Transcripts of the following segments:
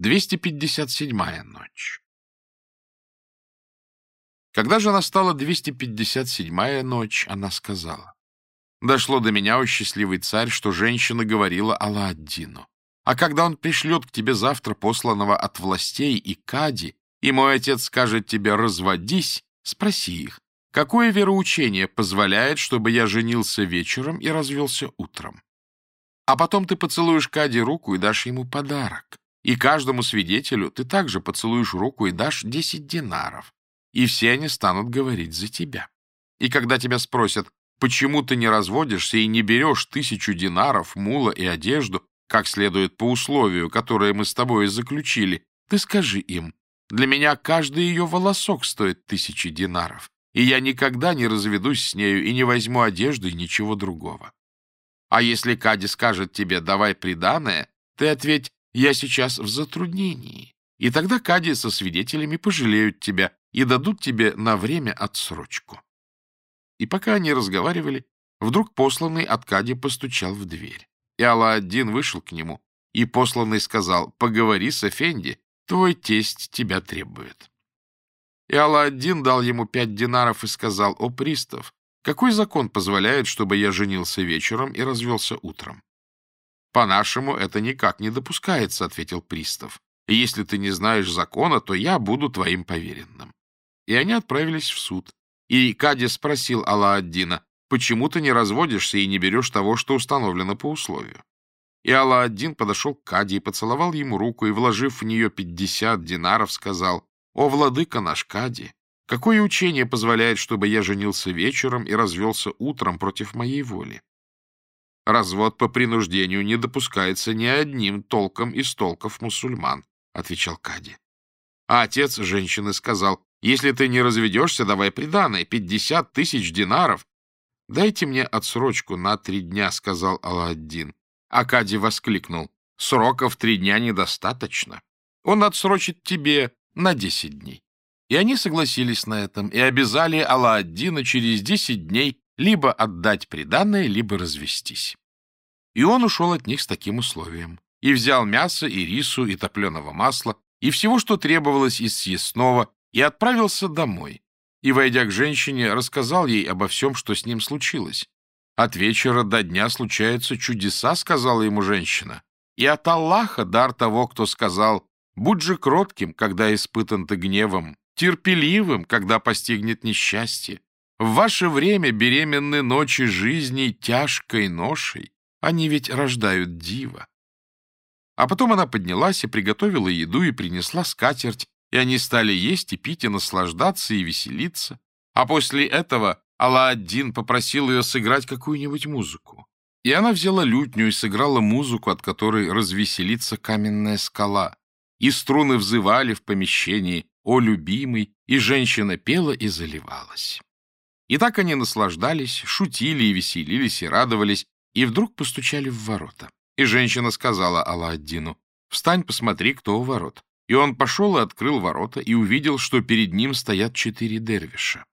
257-я ночь. Когда же настала 257-я ночь, она сказала, «Дошло до меня, о счастливый царь, что женщина говорила Алладдину, а когда он пришлет к тебе завтра посланного от властей и Кади, и мой отец скажет тебе «разводись», спроси их, какое вероучение позволяет, чтобы я женился вечером и развелся утром? А потом ты поцелуешь Кади руку и дашь ему подарок. И каждому свидетелю ты также поцелуешь руку и дашь 10 динаров. И все они станут говорить за тебя. И когда тебя спросят, почему ты не разводишься и не берешь тысячу динаров, мула и одежду, как следует по условию, которое мы с тобой заключили, ты скажи им, для меня каждый ее волосок стоит тысячи динаров, и я никогда не разведусь с нею и не возьму одежды и ничего другого. А если Кади скажет тебе «давай приданое», ты ответь я сейчас в затруднении. И тогда Кади со свидетелями пожалеют тебя и дадут тебе на время отсрочку. И пока они разговаривали, вдруг посланный от Кади постучал в дверь. И Алла-один вышел к нему, и посланный сказал, «Поговори с Эфенди, твой тесть тебя требует». И Алла-один дал ему пять динаров и сказал, «О, пристав, какой закон позволяет, чтобы я женился вечером и развелся утром?» «По-нашему, это никак не допускается», — ответил пристав. «И если ты не знаешь закона, то я буду твоим поверенным». И они отправились в суд. И Кади спросил Алла-Аддина, «Почему ты не разводишься и не берешь того, что установлено по условию?» И Алла-Аддин подошел к Кади и поцеловал ему руку, и, вложив в нее пятьдесят динаров, сказал, «О, владыка наш Кади, какое учение позволяет, чтобы я женился вечером и развелся утром против моей воли?» Развод по принуждению не допускается ни одним толком из толков мусульман, — отвечал Кади. А отец женщины сказал, если ты не разведешься, давай приданое, пятьдесят тысяч динаров. Дайте мне отсрочку на три дня, — сказал Алладдин. А Кади воскликнул, сроков три дня недостаточно. Он отсрочит тебе на десять дней. И они согласились на этом и обязали Алладдина через десять дней либо отдать приданное, либо развестись. И он ушел от них с таким условием. И взял мясо, и рису, и топленого масла, и всего, что требовалось из съестного, и отправился домой. И, войдя к женщине, рассказал ей обо всем, что с ним случилось. «От вечера до дня случаются чудеса», — сказала ему женщина. «И от Аллаха дар того, кто сказал, будь же кротким, когда испытан ты гневом, терпеливым, когда постигнет несчастье, в ваше время беременны ночи жизни тяжкой ношей. Они ведь рождают дива. А потом она поднялась и приготовила еду и принесла скатерть, и они стали есть и пить и наслаждаться и веселиться. А после этого Алла-один попросил ее сыграть какую-нибудь музыку. И она взяла лютню и сыграла музыку, от которой развеселится каменная скала. И струны взывали в помещении «О, любимый!» и женщина пела и заливалась. И так они наслаждались, шутили и веселились и радовались, и вдруг постучали в ворота. И женщина сказала Алладдину, «Встань, посмотри, кто у ворот». И он пошел и открыл ворота, и увидел, что перед ним стоят четыре дервиша.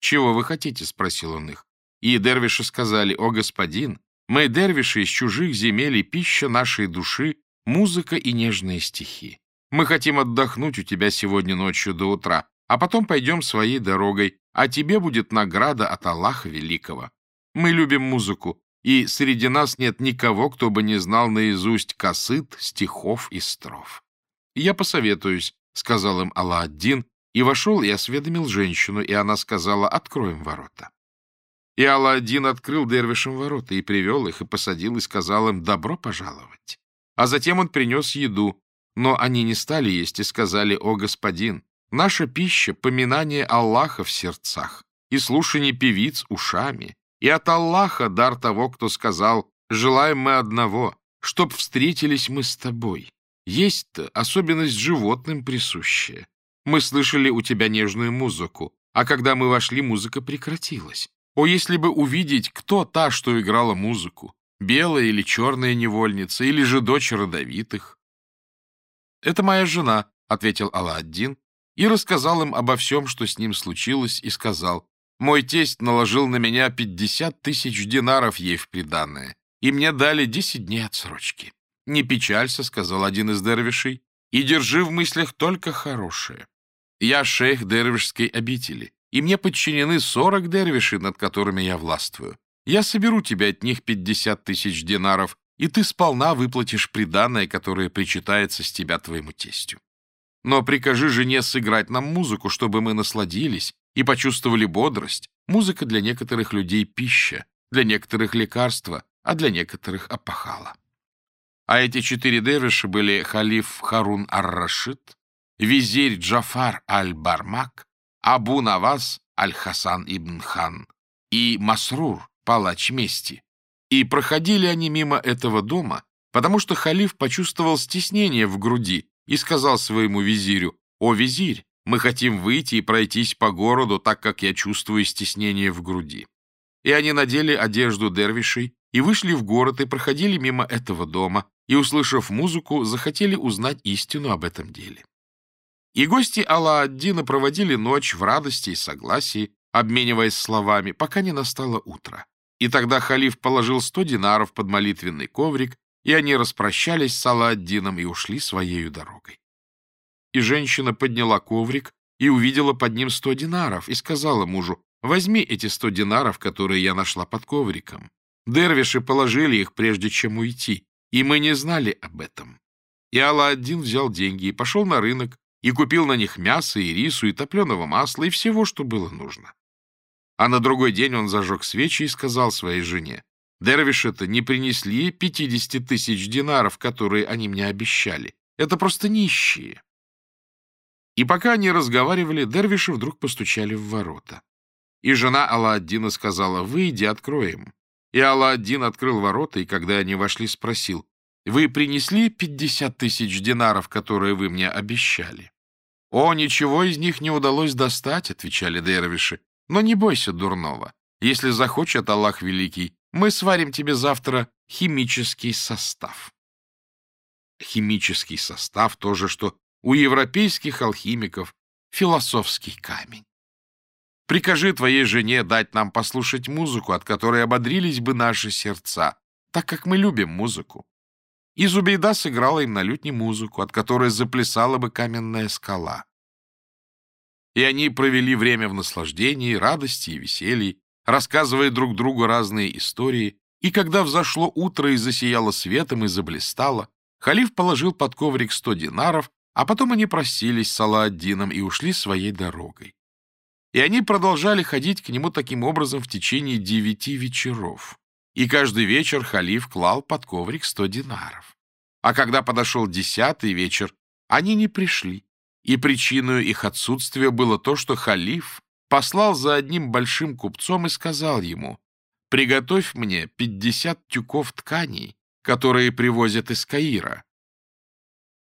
«Чего вы хотите?» — спросил он их. И дервиши сказали, «О, господин, мы, дервиши из чужих земель и пища нашей души, музыка и нежные стихи. Мы хотим отдохнуть у тебя сегодня ночью до утра, а потом пойдем своей дорогой, а тебе будет награда от Аллаха Великого. Мы любим музыку, и среди нас нет никого, кто бы не знал наизусть косыт, стихов и строф. «Я посоветуюсь», — сказал им Алла-Аддин, и вошел и осведомил женщину, и она сказала, «Откроем ворота». И Алла-Аддин открыл дервишам ворота и привел их, и посадил, и сказал им, «Добро пожаловать». А затем он принес еду, но они не стали есть и сказали, «О, господин, Наша пища — поминание Аллаха в сердцах и слушание певиц ушами. И от Аллаха дар того, кто сказал «Желаем мы одного, чтоб встретились мы с тобой». Есть-то особенность животным присущая. Мы слышали у тебя нежную музыку, а когда мы вошли, музыка прекратилась. О, если бы увидеть, кто та, что играла музыку, белая или черная невольница, или же дочь родовитых. — Это моя жена, — ответил Алладдин, и рассказал им обо всем, что с ним случилось, и сказал, «Мой тесть наложил на меня пятьдесят тысяч динаров ей в приданное, и мне дали десять дней отсрочки». «Не печалься», — сказал один из дервишей, и держи в мыслях только хорошее. Я шейх дервишской обители, и мне подчинены сорок дервишей, над которыми я властвую. Я соберу тебе от них пятьдесят тысяч динаров, и ты сполна выплатишь приданное, которое причитается с тебя твоему тестю. Но прикажи жене сыграть нам музыку, чтобы мы насладились и почувствовали бодрость. Музыка для некоторых людей — пища, для некоторых — лекарство, а для некоторых — опахало. А эти четыре дервиша были халиф Харун ар-Рашид, визирь Джафар аль-Бармак, Абу Наваз аль-Хасан ибн Хан и Масрур, палач мести. И проходили они мимо этого дома, потому что халиф почувствовал стеснение в груди и сказал своему визирю, «О, визирь, мы хотим выйти и пройтись по городу, так как я чувствую стеснение в груди». И они надели одежду дервишей и вышли в город и проходили мимо этого дома, и, услышав музыку, захотели узнать истину об этом деле. И гости Алла-ад-Дина проводили ночь в радости и согласии, обмениваясь словами, пока не настало утро. И тогда халиф положил сто динаров под молитвенный коврик, и они распрощались с Алла-ад-Дином и ушли своею дорогой. И женщина подняла коврик и увидела под ним сто динаров, и сказала мужу, «Возьми эти сто динаров, которые я нашла под ковриком». Дервиши положили их, прежде чем уйти, и мы не знали об этом. И Алла-один взял деньги и пошел на рынок, и купил на них мясо и рису, и топленого масла, и всего, что было нужно. А на другой день он зажег свечи и сказал своей жене, «Дервиши-то не принесли пятидесяти тысяч динаров, которые они мне обещали. Это просто нищие». И пока они разговаривали, дервиши вдруг постучали в ворота. И жена Алла-Аддина сказала, «Выйди, откроем». И Алла-Аддин открыл ворота, и когда они вошли, спросил, «Вы принесли пятьдесят тысяч динаров, которые вы мне обещали?» «О, ничего из них не удалось достать», — отвечали дервиши. «Но не бойся дурного. Если захочет Аллах Великий, мы сварим тебе завтра химический состав». Химический состав — то же, что у европейских алхимиков философский камень. Прикажи твоей жене дать нам послушать музыку, от которой ободрились бы наши сердца, так как мы любим музыку. И Зубейда сыграла им на лютне музыку, от которой заплясала бы каменная скала. И они провели время в наслаждении, радости и веселье, рассказывая друг другу разные истории, и когда взошло утро и засияло светом и заблистало, халиф положил под коврик сто динаров, а потом они простились с Алла-Аддином и ушли своей дорогой. И они продолжали ходить к нему таким образом в течение девяти вечеров. И каждый вечер халиф клал под коврик сто динаров. А когда подошел десятый вечер, они не пришли. И причиной их отсутствия было то, что халиф послал за одним большим купцом и сказал ему, «Приготовь мне пятьдесят тюков тканей, которые привозят из Каира».